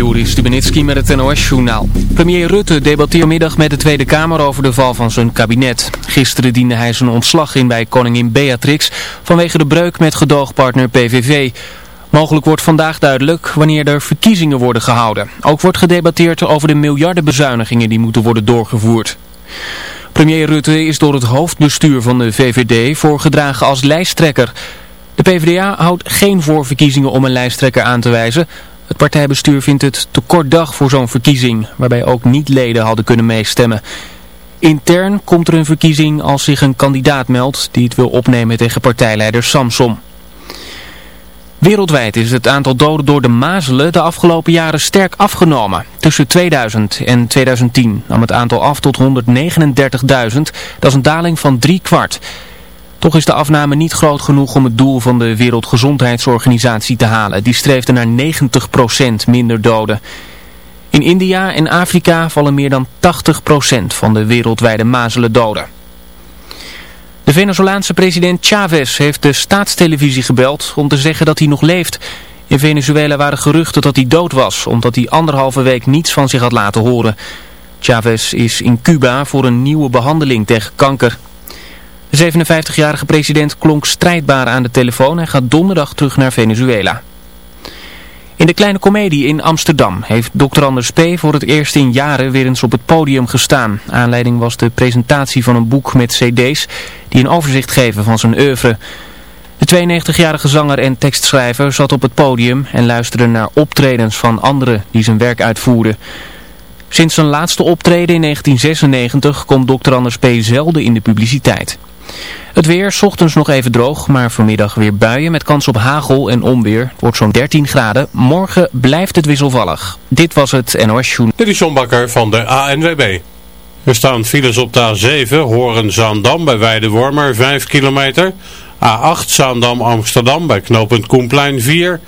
Joris Stubenitski met het NOS-journaal. Premier Rutte debatteert middag met de Tweede Kamer over de val van zijn kabinet. Gisteren diende hij zijn ontslag in bij koningin Beatrix vanwege de breuk met gedoogpartner PVV. Mogelijk wordt vandaag duidelijk wanneer er verkiezingen worden gehouden. Ook wordt gedebatteerd over de miljardenbezuinigingen die moeten worden doorgevoerd. Premier Rutte is door het hoofdbestuur van de VVD voorgedragen als lijsttrekker. De PvdA houdt geen voorverkiezingen om een lijsttrekker aan te wijzen... Het partijbestuur vindt het te kort dag voor zo'n verkiezing, waarbij ook niet-leden hadden kunnen meestemmen. Intern komt er een verkiezing als zich een kandidaat meldt die het wil opnemen tegen partijleider Samson. Wereldwijd is het aantal doden door de mazelen de afgelopen jaren sterk afgenomen. Tussen 2000 en 2010 nam het aantal af tot 139.000. Dat is een daling van drie kwart. Toch is de afname niet groot genoeg om het doel van de Wereldgezondheidsorganisatie te halen. Die streefde naar 90% minder doden. In India en Afrika vallen meer dan 80% van de wereldwijde mazelen doden. De Venezolaanse president Chavez heeft de staatstelevisie gebeld om te zeggen dat hij nog leeft. In Venezuela waren geruchten dat hij dood was, omdat hij anderhalve week niets van zich had laten horen. Chavez is in Cuba voor een nieuwe behandeling tegen kanker. De 57-jarige president klonk strijdbaar aan de telefoon en gaat donderdag terug naar Venezuela. In de Kleine Comedie in Amsterdam heeft Dr. Anders P. voor het eerst in jaren weer eens op het podium gestaan. Aanleiding was de presentatie van een boek met cd's die een overzicht geven van zijn oeuvre. De 92-jarige zanger en tekstschrijver zat op het podium en luisterde naar optredens van anderen die zijn werk uitvoerden. Sinds zijn laatste optreden in 1996 komt Dr. Anders P. zelden in de publiciteit. Het weer, ochtends nog even droog, maar vanmiddag weer buien met kans op hagel en onweer. Wordt zo'n 13 graden. Morgen blijft het wisselvallig. Dit was het NOS Joen. Dit is van de ANWB. Er staan files op de A7, Horen-Zaandam bij Weidewormer 5 kilometer. A8 Zaandam-Amsterdam bij knooppunt Koenplein 4.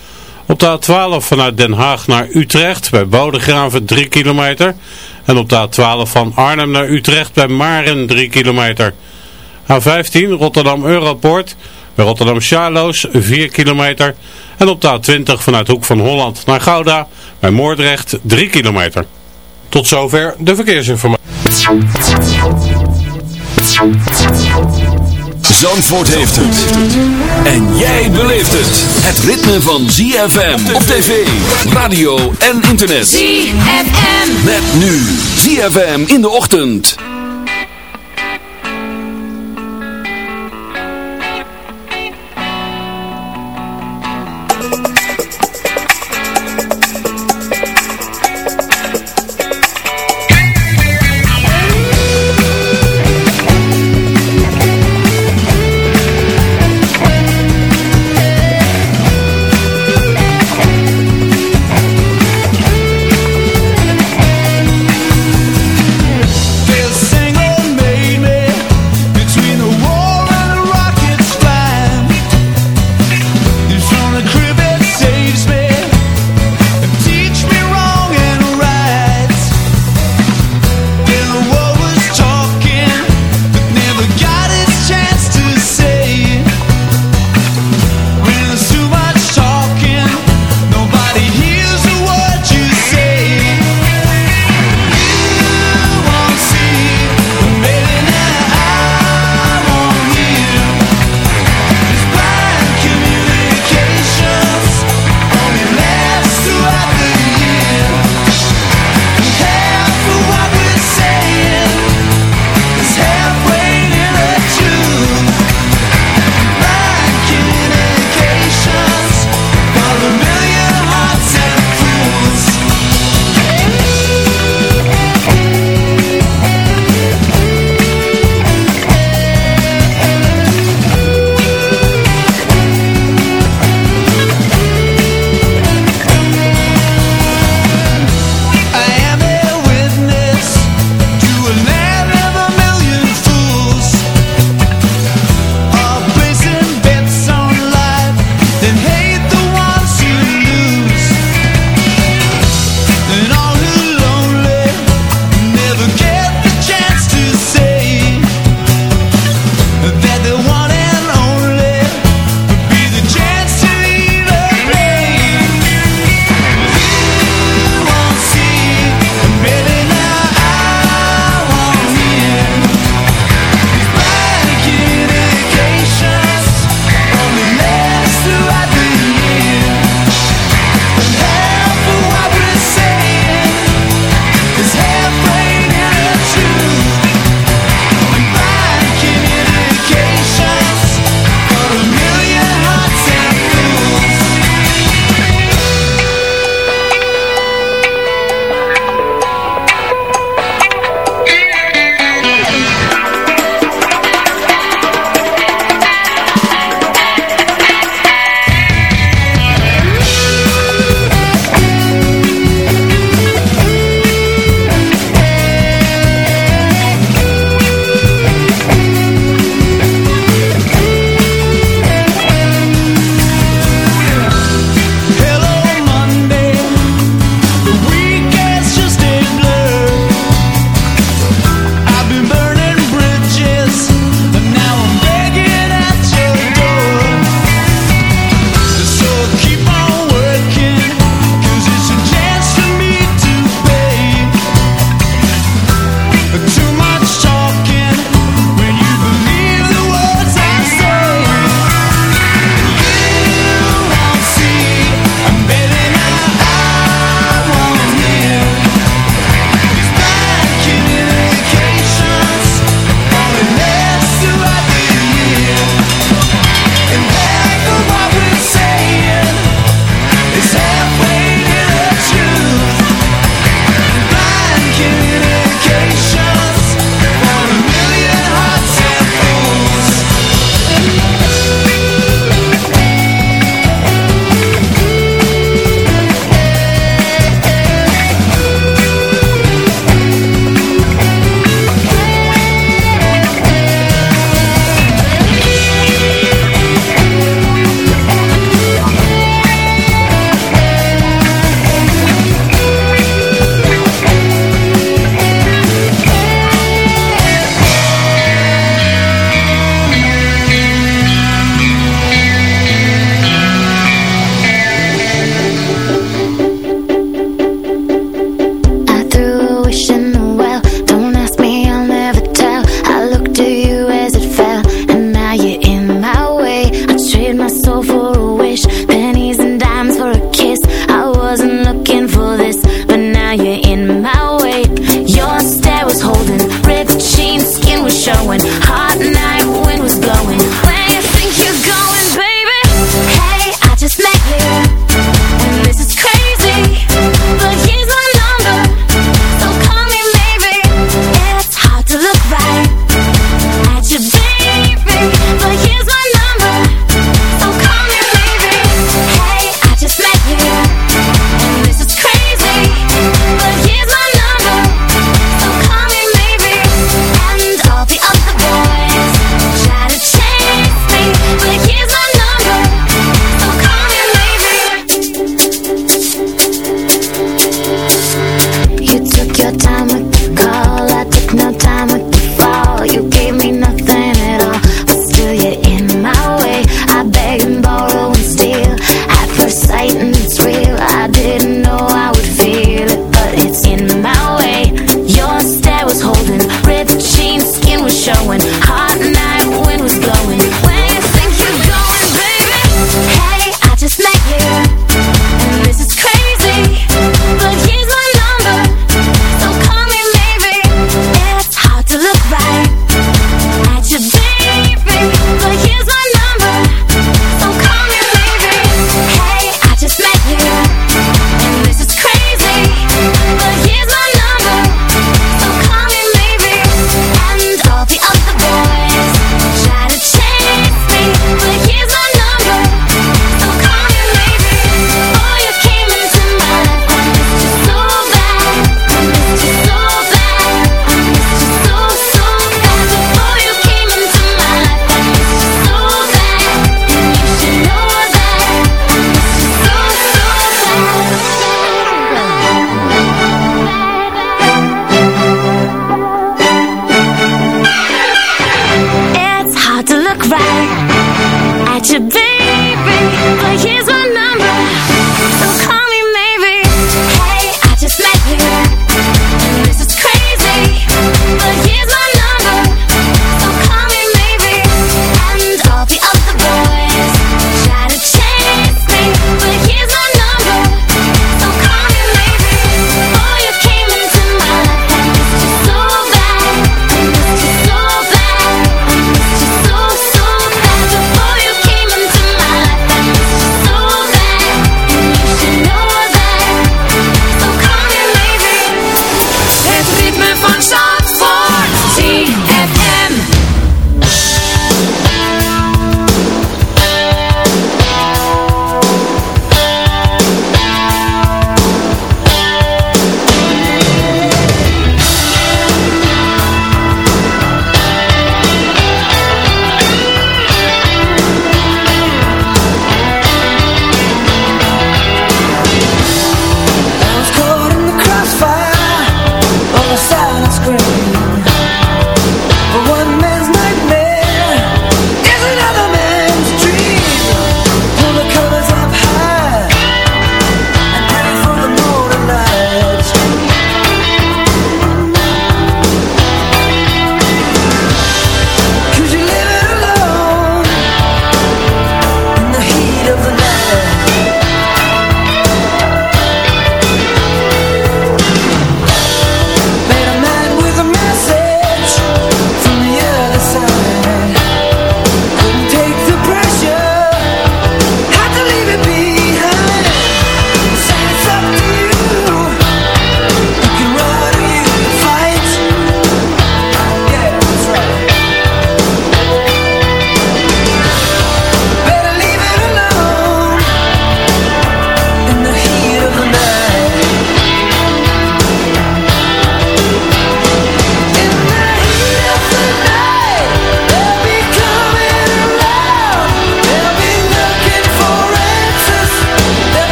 Op de A12 vanuit Den Haag naar Utrecht bij Bodegraven 3 kilometer. En op de A12 van Arnhem naar Utrecht bij Maren 3 kilometer. A15 Rotterdam Europoort bij Rotterdam Charloes 4 kilometer. En op de A20 vanuit Hoek van Holland naar Gouda bij Moordrecht 3 kilometer. Tot zover de verkeersinformatie. Zandvoort heeft het. En jij beleeft het. Het ritme van ZFM op tv, radio en internet. ZFM. Met nu ZFM in de ochtend.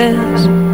Is.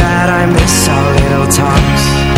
that I miss our little talks.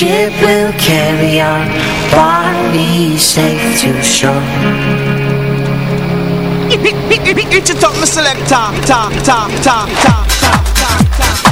ship will carry our bodies safe to shore. It's a top, selector. Ta, ta, ta, ta, ta, ta,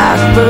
blackbird.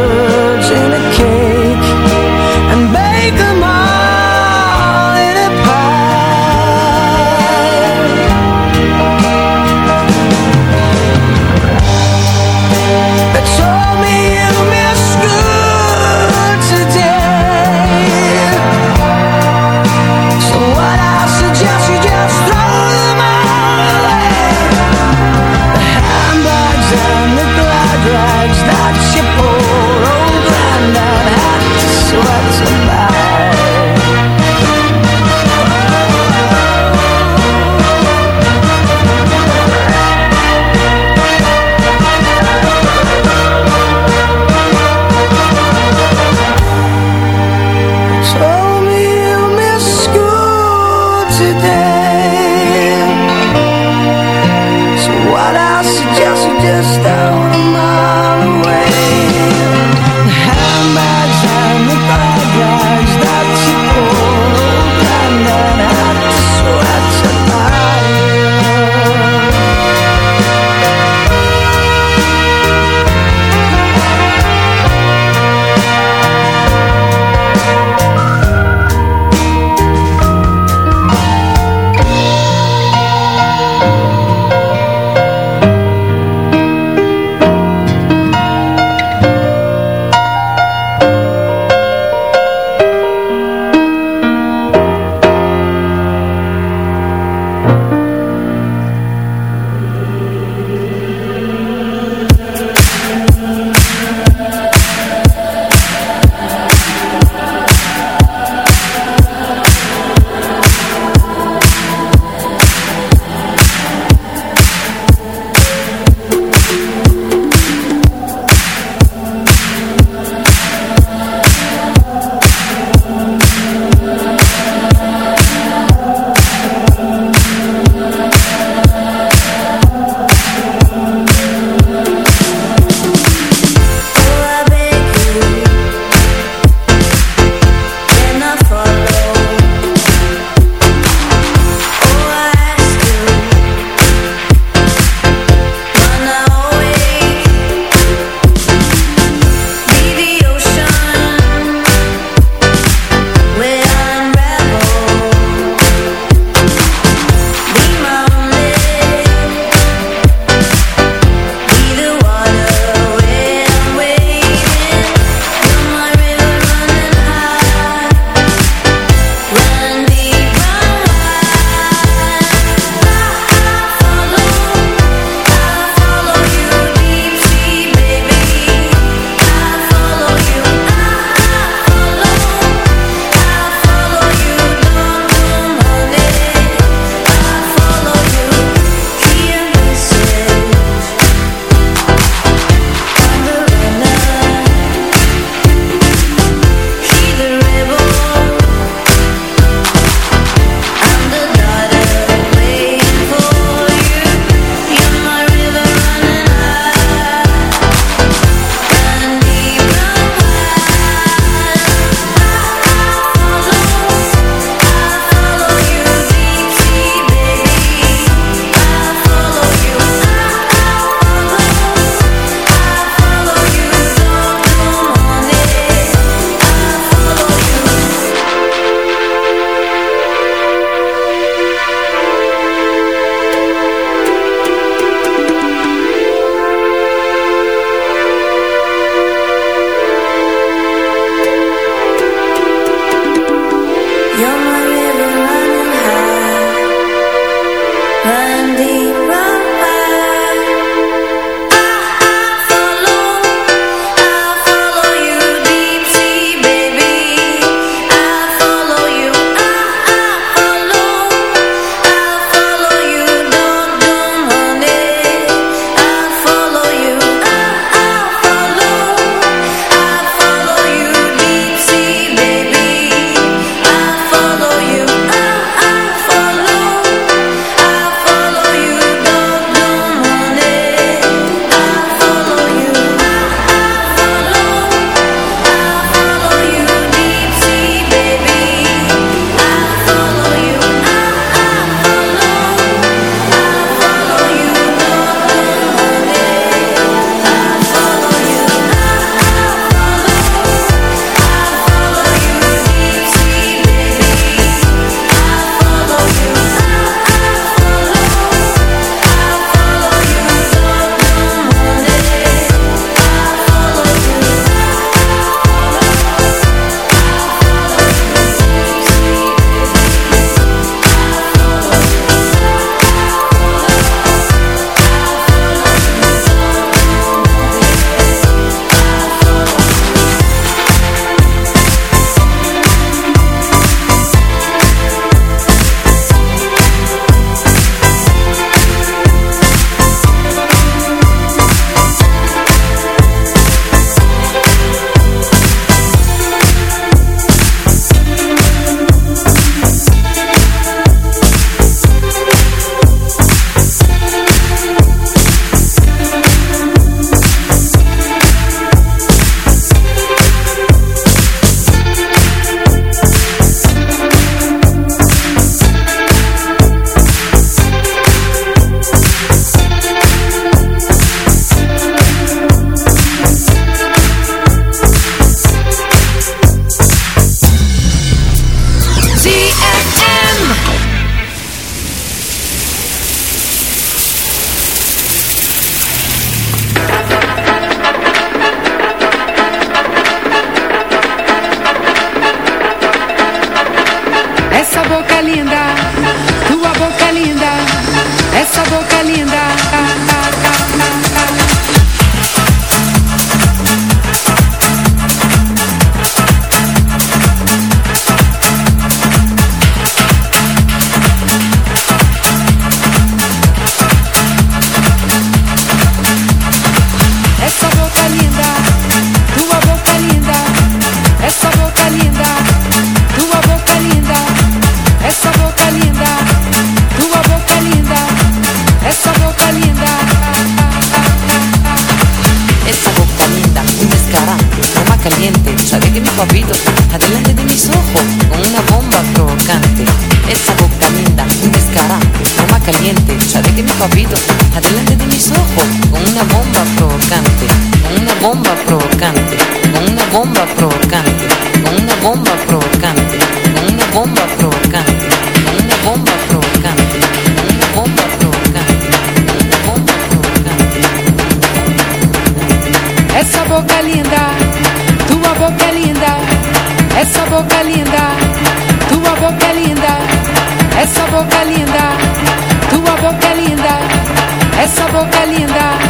Bomba provocante, una bomba provocante, una bomba provocante, una bomba provocante, una bomba provocante, una bomba provocante, una bomba provocante, una bomba provocante. Essa boca linda, tua boca linda. Essa boca linda, tua boca linda. Essa boca linda, tua boca linda. Essa boca linda.